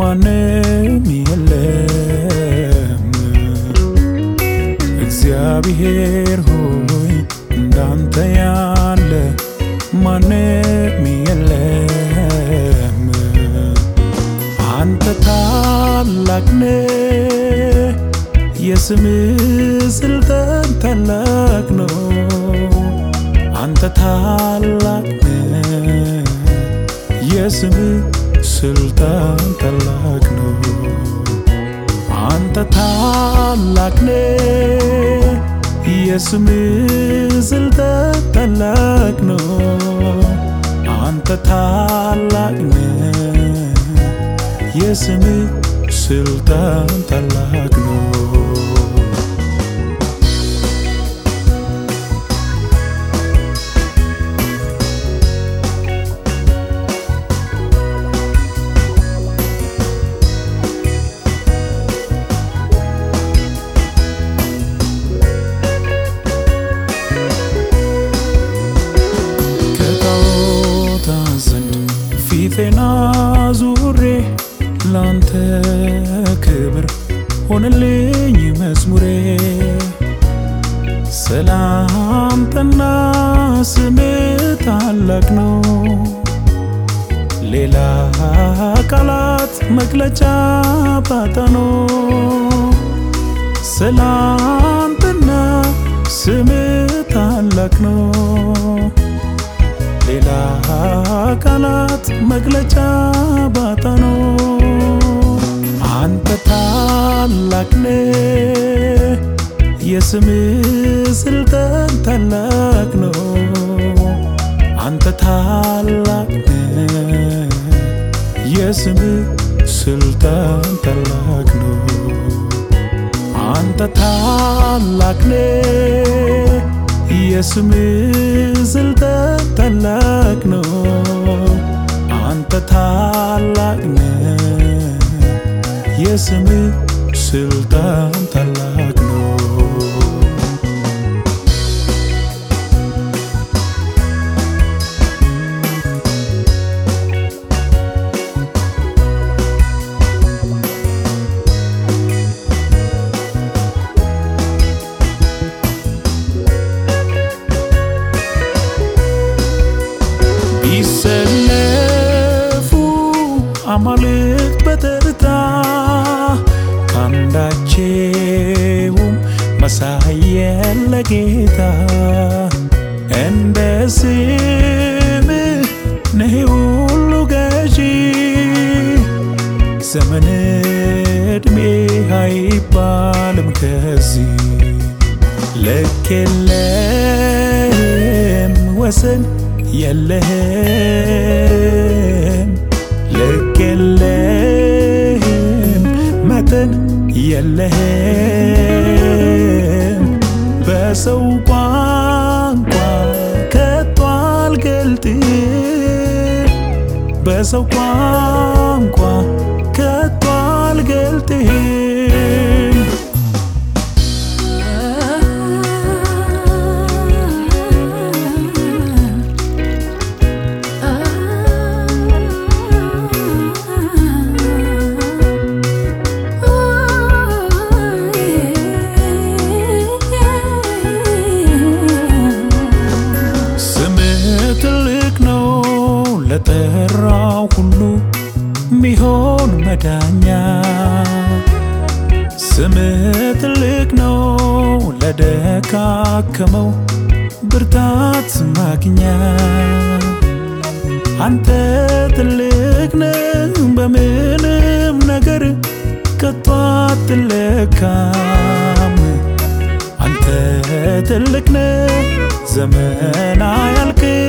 ማንም የለም። እግዚአብሔር ሆይ እንዳንተ ያለ ማንም የለም። አንተ ታላቅ ነህ፣ የስምህ ስልጣን ታላቅ ነው። አንተ ታላቅ ነህ፣ የስምህ ስልጣን ታላቅ ነው። አንተ ታላቅ ነህ፣ የስምህ ስልጣን ታላቅ ነው። አንተ ታላቅ ነህ፣ የስምህ ስልጣን ታላቅ ነው። ፊቴን አዙሬ ላንተ ክብር ሆነልኝ መዝሙሬ። ሰላምታና ስምህ ታላቅ ነው። ሌላ ቃላት መግለጫ ባጣ ነው። ሰላምታና ስምህ ታላቅ ነው። ቃላት መግለጫ ባጣ ነው። አንተ ታላቅ ነህ፣ የስምህ ስልጣን ታላቅ ነው። አንተ ታላቅ ነህ፣ የስምህ ስልጣን ታላቅ ነው። አንተ ታላቅ ነህ፣ የስምህ ስልጣን ታላቅ ነው። አንተ ታላቅ ነህ፣ የስምህ ስልጣን ታላቅ አማልክት በተርታ ካንዳቸውም መሳይ የለ እንደ ስምህ ነህ ሁሉ ገዢ። ዘመን ዕድሜ አይባልም ከዚህ ልክ የለህም ወሰን የለህም የለህም መጠን የለህም። በሰው ቋንቋ ከቶ አልገልጥም። በሰው ቋንቋ ከቶ አልገልጥም ሚሆን መዳኛ ስምህ ትልቅ ነው ለደካከመው ብርታት ማግኛ። አንተ ትልቅ ነህ በምንም ነገር ከቶ አትለካም። አንተ ትልቅ ነህ ዘመን አያልቅም